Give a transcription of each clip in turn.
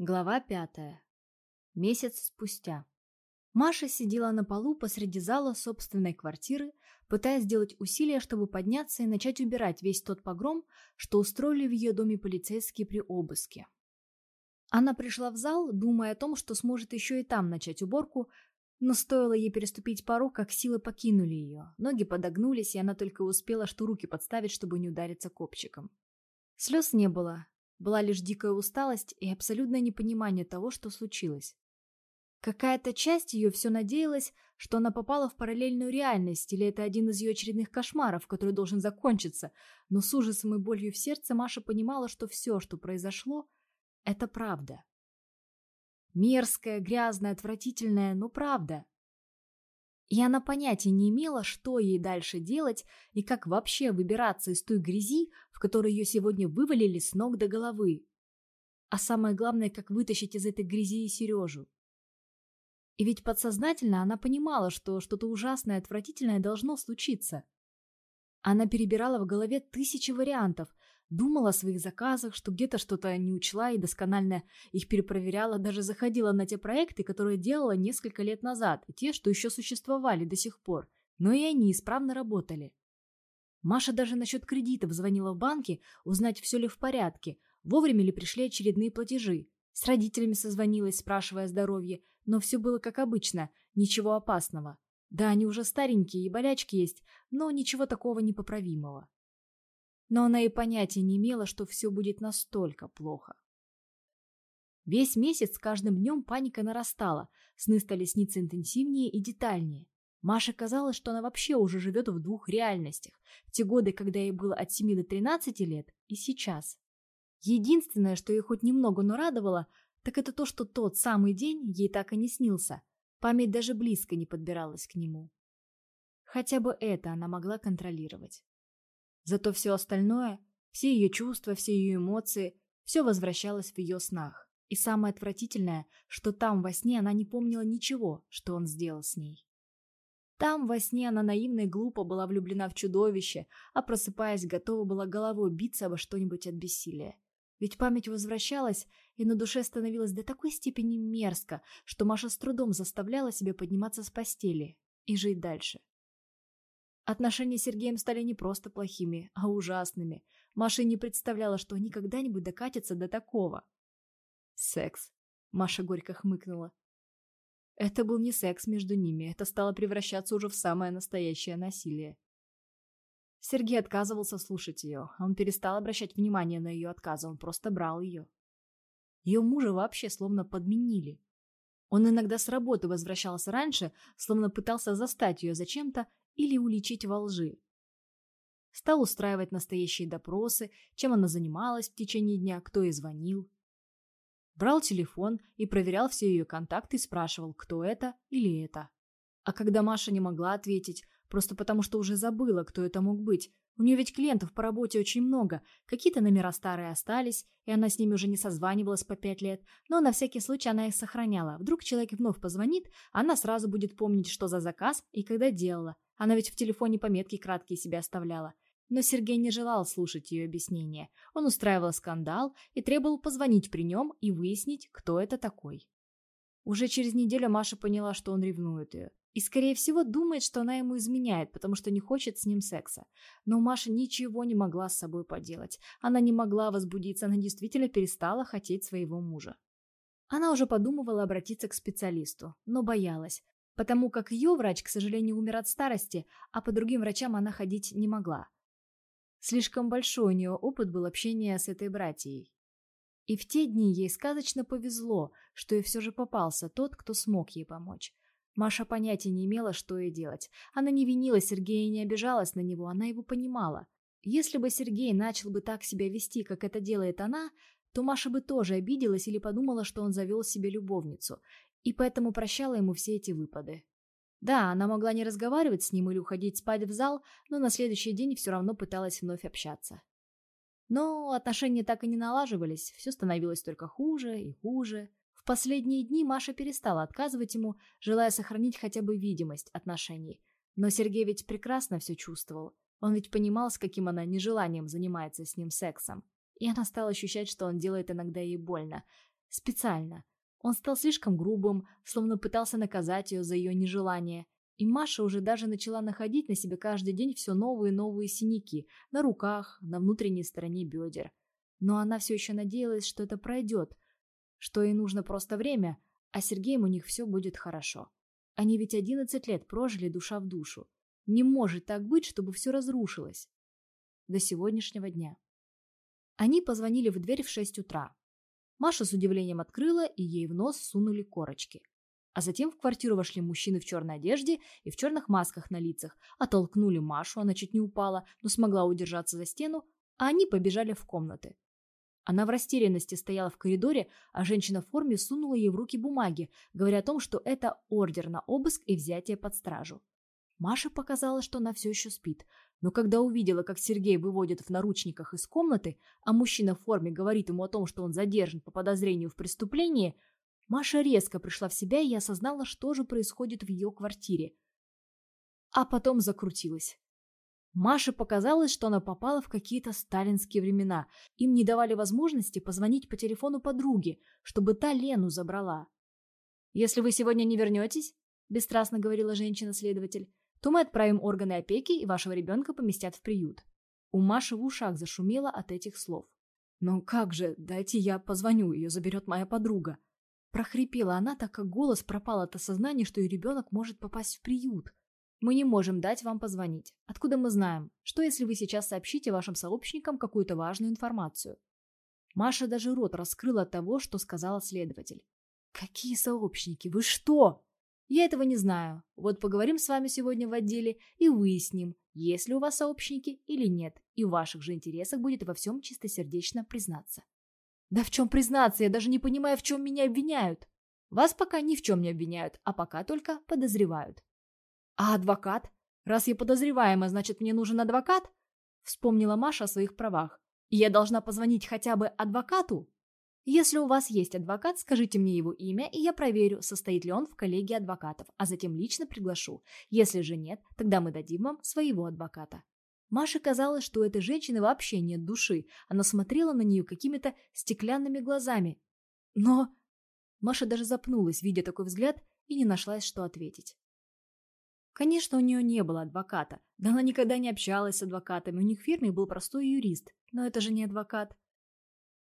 Глава пятая. Месяц спустя. Маша сидела на полу посреди зала собственной квартиры, пытаясь сделать усилия, чтобы подняться и начать убирать весь тот погром, что устроили в ее доме полицейские при обыске. Она пришла в зал, думая о том, что сможет еще и там начать уборку, но стоило ей переступить порог, как силы покинули ее. Ноги подогнулись, и она только успела что руки подставить, чтобы не удариться копчиком. Слез не было, была лишь дикая усталость и абсолютное непонимание того, что случилось. Какая-то часть ее все надеялась, что она попала в параллельную реальность, или это один из ее очередных кошмаров, который должен закончиться, но с ужасом и болью в сердце Маша понимала, что все, что произошло, это правда. Мерзкая, грязная, отвратительная, но правда. И она понятия не имела, что ей дальше делать и как вообще выбираться из той грязи, в которой ее сегодня вывалили с ног до головы. А самое главное, как вытащить из этой грязи и Сережу. И ведь подсознательно она понимала, что что-то ужасное отвратительное должно случиться. Она перебирала в голове тысячи вариантов, думала о своих заказах, что где-то что-то не учла и досконально их перепроверяла, даже заходила на те проекты, которые делала несколько лет назад, и те, что еще существовали до сих пор, но и они исправно работали. Маша даже насчет кредитов звонила в банки, узнать, все ли в порядке, вовремя ли пришли очередные платежи. С родителями созвонилась, спрашивая о здоровье, но все было как обычно, ничего опасного. Да, они уже старенькие и болячки есть, но ничего такого непоправимого но она и понятия не имела, что все будет настолько плохо. Весь месяц с каждым днем паника нарастала, сны стали сниться интенсивнее и детальнее. Маше казалось, что она вообще уже живет в двух реальностях, в те годы, когда ей было от 7 до 13 лет, и сейчас. Единственное, что ее хоть немного, но радовало, так это то, что тот самый день ей так и не снился. Память даже близко не подбиралась к нему. Хотя бы это она могла контролировать. Зато все остальное, все ее чувства, все ее эмоции, все возвращалось в ее снах. И самое отвратительное, что там во сне она не помнила ничего, что он сделал с ней. Там во сне она наивно и глупо была влюблена в чудовище, а просыпаясь, готова была головой биться обо что-нибудь от бессилия. Ведь память возвращалась, и на душе становилось до такой степени мерзко, что Маша с трудом заставляла себя подниматься с постели и жить дальше. Отношения с Сергеем стали не просто плохими, а ужасными. Маша не представляла, что они когда-нибудь докатятся до такого. «Секс», — Маша горько хмыкнула. Это был не секс между ними, это стало превращаться уже в самое настоящее насилие. Сергей отказывался слушать ее. Он перестал обращать внимание на ее отказы, он просто брал ее. Ее мужа вообще словно подменили. Он иногда с работы возвращался раньше, словно пытался застать ее за чем-то или уличить во лжи. Стал устраивать настоящие допросы, чем она занималась в течение дня, кто ей звонил. Брал телефон и проверял все ее контакты и спрашивал, кто это или это. А когда Маша не могла ответить, просто потому что уже забыла, кто это мог быть, у нее ведь клиентов по работе очень много, какие-то номера старые остались, и она с ними уже не созванивалась по пять лет, но на всякий случай она их сохраняла. Вдруг человек вновь позвонит, она сразу будет помнить, что за заказ и когда делала, она ведь в телефоне пометки краткие себе оставляла. Но Сергей не желал слушать ее объяснения. Он устраивал скандал и требовал позвонить при нем и выяснить, кто это такой. Уже через неделю Маша поняла, что он ревнует ее. И, скорее всего, думает, что она ему изменяет, потому что не хочет с ним секса. Но Маша ничего не могла с собой поделать. Она не могла возбудиться, она действительно перестала хотеть своего мужа. Она уже подумывала обратиться к специалисту, но боялась потому как ее врач, к сожалению, умер от старости, а по другим врачам она ходить не могла. Слишком большой у нее опыт был общения с этой братьей. И в те дни ей сказочно повезло, что ей все же попался тот, кто смог ей помочь. Маша понятия не имела, что ей делать. Она не винила Сергея и не обижалась на него, она его понимала. Если бы Сергей начал бы так себя вести, как это делает она, то Маша бы тоже обиделась или подумала, что он завел себе любовницу, и поэтому прощала ему все эти выпады. Да, она могла не разговаривать с ним или уходить спать в зал, но на следующий день все равно пыталась вновь общаться. Но отношения так и не налаживались, все становилось только хуже и хуже. В последние дни Маша перестала отказывать ему, желая сохранить хотя бы видимость отношений. Но Сергей ведь прекрасно все чувствовал. Он ведь понимал, с каким она нежеланием занимается с ним сексом. И она стала ощущать, что он делает иногда ей больно, Специально. Он стал слишком грубым, словно пытался наказать ее за ее нежелание. И Маша уже даже начала находить на себе каждый день все новые и новые синяки на руках, на внутренней стороне бедер. Но она все еще надеялась, что это пройдет, что ей нужно просто время, а Сергеем у них все будет хорошо. Они ведь одиннадцать лет прожили душа в душу. Не может так быть, чтобы все разрушилось. До сегодняшнего дня. Они позвонили в дверь в шесть утра. Маша с удивлением открыла, и ей в нос сунули корочки. А затем в квартиру вошли мужчины в черной одежде и в черных масках на лицах, оттолкнули Машу, она чуть не упала, но смогла удержаться за стену, а они побежали в комнаты. Она в растерянности стояла в коридоре, а женщина в форме сунула ей в руки бумаги, говоря о том, что это ордер на обыск и взятие под стражу. Маше показалось, что она все еще спит, но когда увидела, как Сергей выводит в наручниках из комнаты, а мужчина в форме говорит ему о том, что он задержан по подозрению в преступлении, Маша резко пришла в себя и осознала, что же происходит в ее квартире. А потом закрутилась. Маше показалось, что она попала в какие-то сталинские времена. Им не давали возможности позвонить по телефону подруге, чтобы та Лену забрала. «Если вы сегодня не вернетесь», – бесстрастно говорила женщина-следователь, то мы отправим органы опеки, и вашего ребенка поместят в приют. У Маши в ушах зашумело от этих слов. «Но как же, дайте я позвоню, ее заберет моя подруга». Прохрипела она, так как голос пропал от осознания, что ее ребенок может попасть в приют. «Мы не можем дать вам позвонить. Откуда мы знаем? Что, если вы сейчас сообщите вашим сообщникам какую-то важную информацию?» Маша даже рот раскрыла от того, что сказала следователь. «Какие сообщники? Вы что?» Я этого не знаю. Вот поговорим с вами сегодня в отделе и выясним, есть ли у вас сообщники или нет, и в ваших же интересах будет во всем чистосердечно признаться. Да в чем признаться, я даже не понимаю, в чем меня обвиняют. Вас пока ни в чем не обвиняют, а пока только подозревают. А адвокат? Раз я подозреваема, значит мне нужен адвокат? Вспомнила Маша о своих правах. Я должна позвонить хотя бы адвокату? Если у вас есть адвокат, скажите мне его имя, и я проверю, состоит ли он в коллегии адвокатов, а затем лично приглашу. Если же нет, тогда мы дадим вам своего адвоката. Маше казалось, что у этой женщины вообще нет души. Она смотрела на нее какими-то стеклянными глазами. Но... Маша даже запнулась, видя такой взгляд, и не нашлась, что ответить. Конечно, у нее не было адвоката. Да она никогда не общалась с адвокатами. У них в фирме был простой юрист. Но это же не адвокат.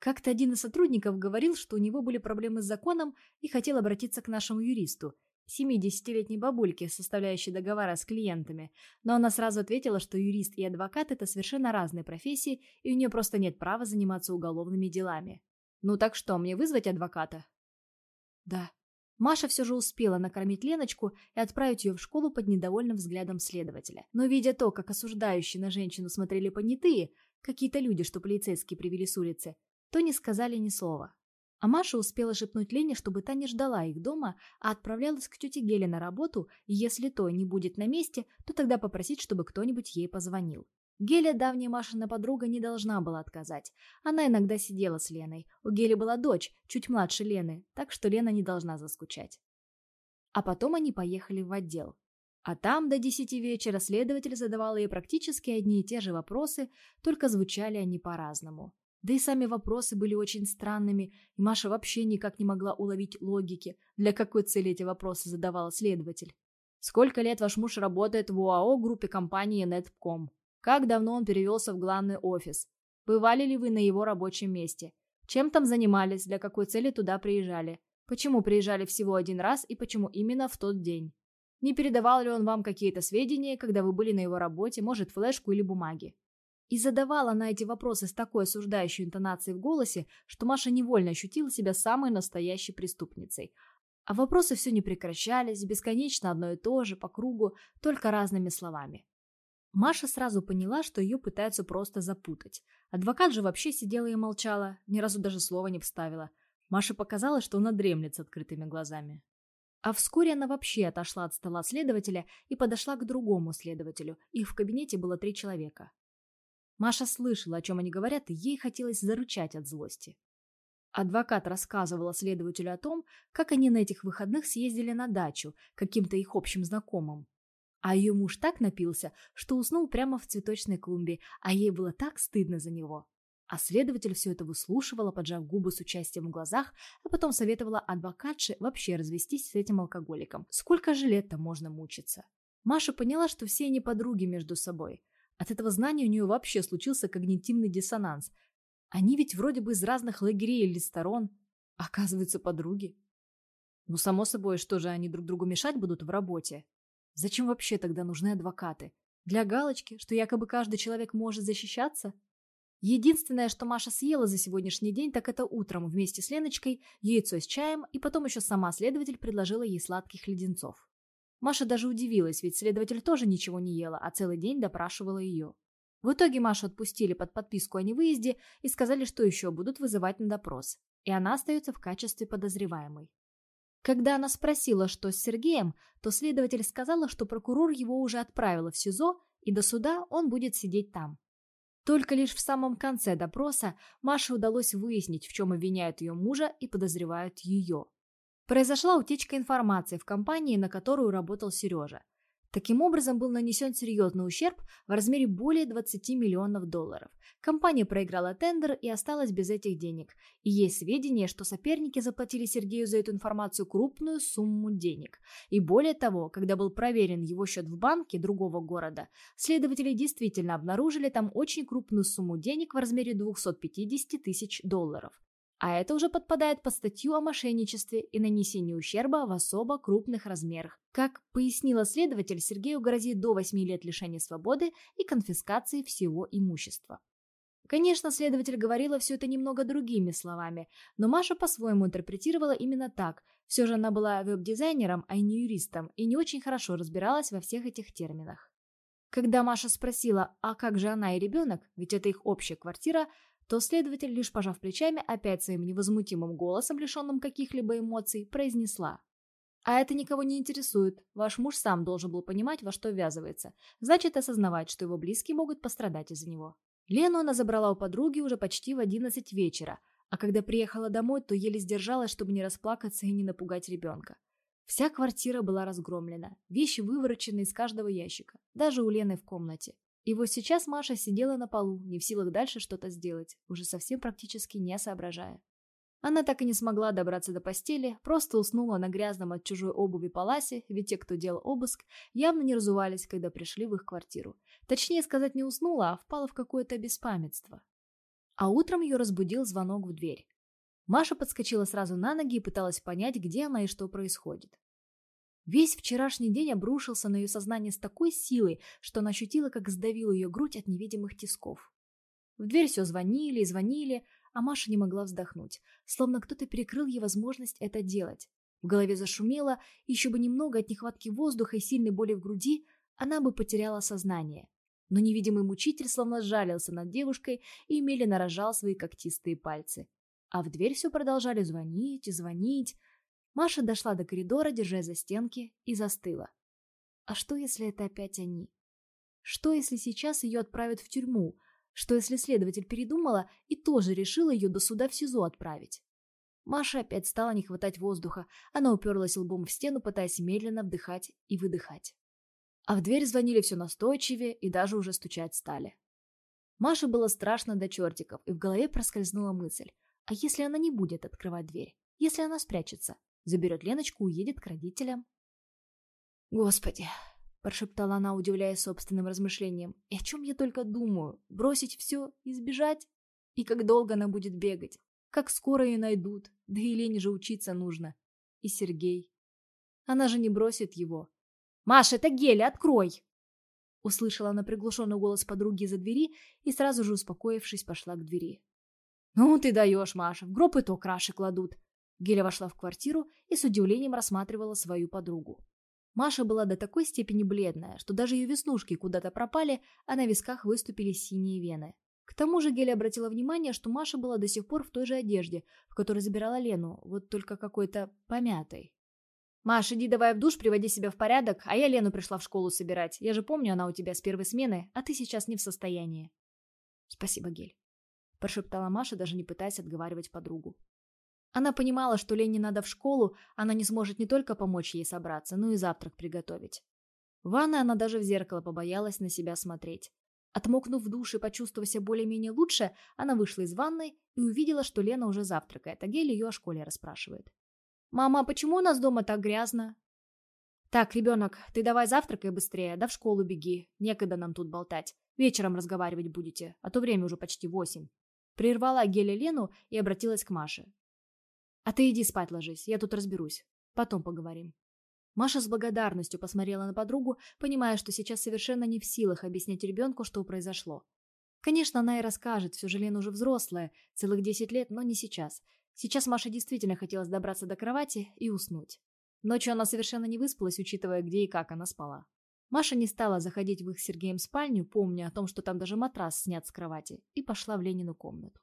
Как-то один из сотрудников говорил, что у него были проблемы с законом и хотел обратиться к нашему юристу, 70-летней бабульке, составляющей договора с клиентами, но она сразу ответила, что юрист и адвокат – это совершенно разные профессии, и у нее просто нет права заниматься уголовными делами. Ну так что, мне вызвать адвоката? Да. Маша все же успела накормить Леночку и отправить ее в школу под недовольным взглядом следователя. Но видя то, как осуждающие на женщину смотрели понятые, какие-то люди, что полицейские привели с улицы, то не сказали ни слова. А Маша успела шепнуть Лене, чтобы та не ждала их дома, а отправлялась к тете Геле на работу, и если то не будет на месте, то тогда попросить, чтобы кто-нибудь ей позвонил. Геля, давняя Машина подруга, не должна была отказать. Она иногда сидела с Леной. У Гели была дочь, чуть младше Лены, так что Лена не должна заскучать. А потом они поехали в отдел. А там до десяти вечера следователь задавал ей практически одни и те же вопросы, только звучали они по-разному. Да и сами вопросы были очень странными, и Маша вообще никак не могла уловить логики, для какой цели эти вопросы задавал следователь. Сколько лет ваш муж работает в УАО группе компании Netcom? Как давно он перевелся в главный офис? Бывали ли вы на его рабочем месте? Чем там занимались, для какой цели туда приезжали? Почему приезжали всего один раз и почему именно в тот день? Не передавал ли он вам какие-то сведения, когда вы были на его работе, может, флешку или бумаги? И задавала она эти вопросы с такой осуждающей интонацией в голосе, что Маша невольно ощутила себя самой настоящей преступницей. А вопросы все не прекращались, бесконечно одно и то же, по кругу, только разными словами. Маша сразу поняла, что ее пытаются просто запутать. Адвокат же вообще сидела и молчала, ни разу даже слова не вставила. Маше показалось, что она дремлет с открытыми глазами. А вскоре она вообще отошла от стола следователя и подошла к другому следователю. Их в кабинете было три человека. Маша слышала, о чем они говорят, и ей хотелось зарычать от злости. Адвокат рассказывала следователю о том, как они на этих выходных съездили на дачу каким-то их общим знакомым. А ее муж так напился, что уснул прямо в цветочной клумбе, а ей было так стыдно за него. А следователь все это выслушивала, поджав губы с участием в глазах, а потом советовала адвокатше вообще развестись с этим алкоголиком. Сколько же лет-то можно мучиться? Маша поняла, что все они подруги между собой. От этого знания у нее вообще случился когнитивный диссонанс. Они ведь вроде бы из разных лагерей или сторон. Оказываются подруги. Ну, само собой, что же они друг другу мешать будут в работе? Зачем вообще тогда нужны адвокаты? Для галочки, что якобы каждый человек может защищаться? Единственное, что Маша съела за сегодняшний день, так это утром вместе с Леночкой яйцо с чаем, и потом еще сама следователь предложила ей сладких леденцов. Маша даже удивилась, ведь следователь тоже ничего не ела, а целый день допрашивала ее. В итоге Машу отпустили под подписку о невыезде и сказали, что еще будут вызывать на допрос, и она остается в качестве подозреваемой. Когда она спросила, что с Сергеем, то следователь сказала, что прокурор его уже отправила в СИЗО, и до суда он будет сидеть там. Только лишь в самом конце допроса Маше удалось выяснить, в чем обвиняют ее мужа и подозревают ее. Произошла утечка информации в компании, на которую работал Сережа. Таким образом был нанесен серьезный ущерб в размере более 20 миллионов долларов. Компания проиграла тендер и осталась без этих денег. И есть сведения, что соперники заплатили Сергею за эту информацию крупную сумму денег. И более того, когда был проверен его счет в банке другого города, следователи действительно обнаружили там очень крупную сумму денег в размере 250 тысяч долларов. А это уже подпадает под статью о мошенничестве и нанесении ущерба в особо крупных размерах. Как пояснила следователь, Сергею грозит до 8 лет лишения свободы и конфискации всего имущества. Конечно, следователь говорила все это немного другими словами, но Маша по-своему интерпретировала именно так. Все же она была веб-дизайнером, а не юристом, и не очень хорошо разбиралась во всех этих терминах. Когда Маша спросила, а как же она и ребенок, ведь это их общая квартира, то следователь, лишь пожав плечами, опять своим невозмутимым голосом, лишенным каких-либо эмоций, произнесла. «А это никого не интересует. Ваш муж сам должен был понимать, во что ввязывается. Значит, осознавать, что его близкие могут пострадать из-за него». Лену она забрала у подруги уже почти в одиннадцать вечера, а когда приехала домой, то еле сдержалась, чтобы не расплакаться и не напугать ребенка. Вся квартира была разгромлена, вещи выворочены из каждого ящика, даже у Лены в комнате. И вот сейчас Маша сидела на полу, не в силах дальше что-то сделать, уже совсем практически не соображая. Она так и не смогла добраться до постели, просто уснула на грязном от чужой обуви паласе, ведь те, кто делал обыск, явно не разувались, когда пришли в их квартиру. Точнее сказать, не уснула, а впала в какое-то беспамятство. А утром ее разбудил звонок в дверь. Маша подскочила сразу на ноги и пыталась понять, где она и что происходит. Весь вчерашний день обрушился на ее сознание с такой силой, что она ощутила, как сдавила ее грудь от невидимых тисков. В дверь все звонили и звонили, а Маша не могла вздохнуть, словно кто-то перекрыл ей возможность это делать. В голове зашумело, еще бы немного от нехватки воздуха и сильной боли в груди, она бы потеряла сознание. Но невидимый мучитель словно сжалился над девушкой и медленно рожал свои когтистые пальцы. А в дверь все продолжали звонить и звонить, Маша дошла до коридора, держась за стенки, и застыла. А что, если это опять они? Что, если сейчас ее отправят в тюрьму? Что, если следователь передумала и тоже решила ее до суда в СИЗО отправить? Маша опять стала не хватать воздуха. Она уперлась лбом в стену, пытаясь медленно вдыхать и выдыхать. А в дверь звонили все настойчивее и даже уже стучать стали. Маше было страшно до чертиков, и в голове проскользнула мысль. А если она не будет открывать дверь? Если она спрячется? Заберет Леночку, уедет к родителям. «Господи!» – прошептала она, удивляясь собственным размышлениям. «И о чем я только думаю? Бросить все и сбежать? И как долго она будет бегать? Как скоро ее найдут? Да и Лене же учиться нужно. И Сергей. Она же не бросит его. «Маша, это Геля, открой!» Услышала она приглушенный голос подруги за двери и сразу же, успокоившись, пошла к двери. «Ну ты даешь, Маша, в гроб и то краши кладут. Геля вошла в квартиру и с удивлением рассматривала свою подругу. Маша была до такой степени бледная, что даже ее веснушки куда-то пропали, а на висках выступили синие вены. К тому же Геля обратила внимание, что Маша была до сих пор в той же одежде, в которой забирала Лену, вот только какой-то помятой. «Маш, иди давай в душ, приводи себя в порядок, а я Лену пришла в школу собирать. Я же помню, она у тебя с первой смены, а ты сейчас не в состоянии». «Спасибо, Гель», – прошептала Маша, даже не пытаясь отговаривать подругу. Она понимала, что Лене надо в школу, она не сможет не только помочь ей собраться, но и завтрак приготовить. В ванной она даже в зеркало побоялась на себя смотреть. Отмокнув в душе и почувствовав себя более-менее лучше, она вышла из ванной и увидела, что Лена уже завтракает, а Геля ее о школе расспрашивает. «Мама, а почему у нас дома так грязно?» «Так, ребенок, ты давай завтракай быстрее, да в школу беги. Некогда нам тут болтать. Вечером разговаривать будете, а то время уже почти восемь». Прервала Геля Лену и обратилась к Маше. «А ты иди спать ложись, я тут разберусь. Потом поговорим». Маша с благодарностью посмотрела на подругу, понимая, что сейчас совершенно не в силах объяснять ребенку, что произошло. Конечно, она и расскажет, все же Лена уже взрослая, целых 10 лет, но не сейчас. Сейчас Маше действительно хотелось добраться до кровати и уснуть. Ночью она совершенно не выспалась, учитывая, где и как она спала. Маша не стала заходить в их с Сергеем спальню, помня о том, что там даже матрас снят с кровати, и пошла в Ленину комнату.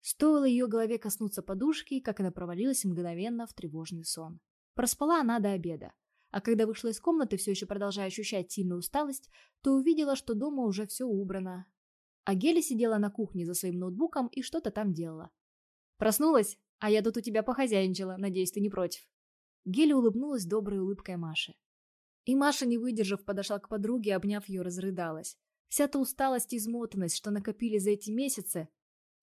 Стоило ее голове коснуться подушки, как она провалилась мгновенно в тревожный сон. Проспала она до обеда, а когда вышла из комнаты, все еще продолжая ощущать сильную усталость, то увидела, что дома уже все убрано. А Геля сидела на кухне за своим ноутбуком и что-то там делала. «Проснулась? А я тут у тебя похозяйничала, надеюсь, ты не против?» Геля улыбнулась доброй улыбкой Маши. И Маша, не выдержав, подошла к подруге, обняв ее, разрыдалась. Вся та усталость и измотанность, что накопили за эти месяцы,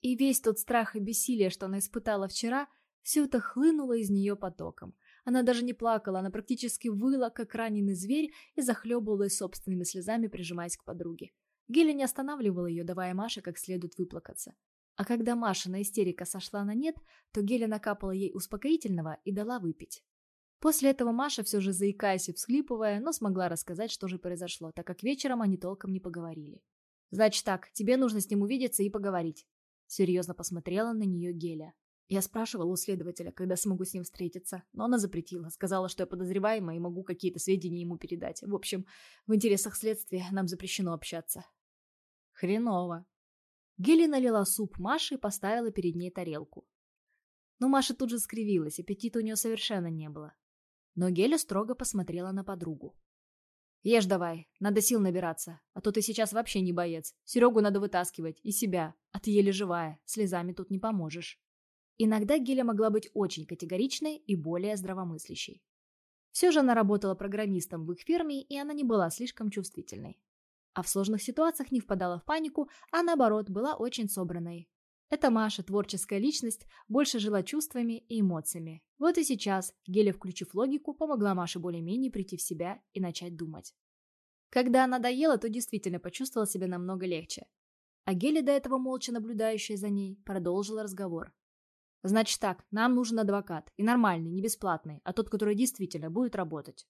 и весь тот страх и бессилие, что она испытала вчера, все это хлынуло из нее потоком. Она даже не плакала, она практически выла, как раненый зверь, и захлебывалась собственными слезами, прижимаясь к подруге. Геля не останавливала ее, давая Маше как следует выплакаться. А когда Маша на истерика сошла на нет, то Геля накапала ей успокоительного и дала выпить. После этого Маша, все же заикаясь и всхлипывая, но смогла рассказать, что же произошло, так как вечером они толком не поговорили. «Значит так, тебе нужно с ним увидеться и поговорить». Серьезно посмотрела на нее Геля. Я спрашивала у следователя, когда смогу с ним встретиться, но она запретила, сказала, что я подозреваемая и могу какие-то сведения ему передать. В общем, в интересах следствия нам запрещено общаться. Хреново. Геля налила суп Маше и поставила перед ней тарелку. Но Маша тут же скривилась, аппетита у нее совершенно не было. Но Геля строго посмотрела на подругу. «Ешь давай, надо сил набираться, а то ты сейчас вообще не боец. Серегу надо вытаскивать, и себя, а ты еле живая, слезами тут не поможешь». Иногда Геля могла быть очень категоричной и более здравомыслящей. Все же она работала программистом в их фирме, и она не была слишком чувствительной. А в сложных ситуациях не впадала в панику, а наоборот, была очень собранной. Эта Маша, творческая личность, больше жила чувствами и эмоциями. Вот и сейчас Геля, включив логику, помогла Маше более-менее прийти в себя и начать думать. Когда она доела, то действительно почувствовала себя намного легче. А Геля, до этого молча наблюдающая за ней, продолжила разговор. «Значит так, нам нужен адвокат. И нормальный, не бесплатный, а тот, который действительно будет работать.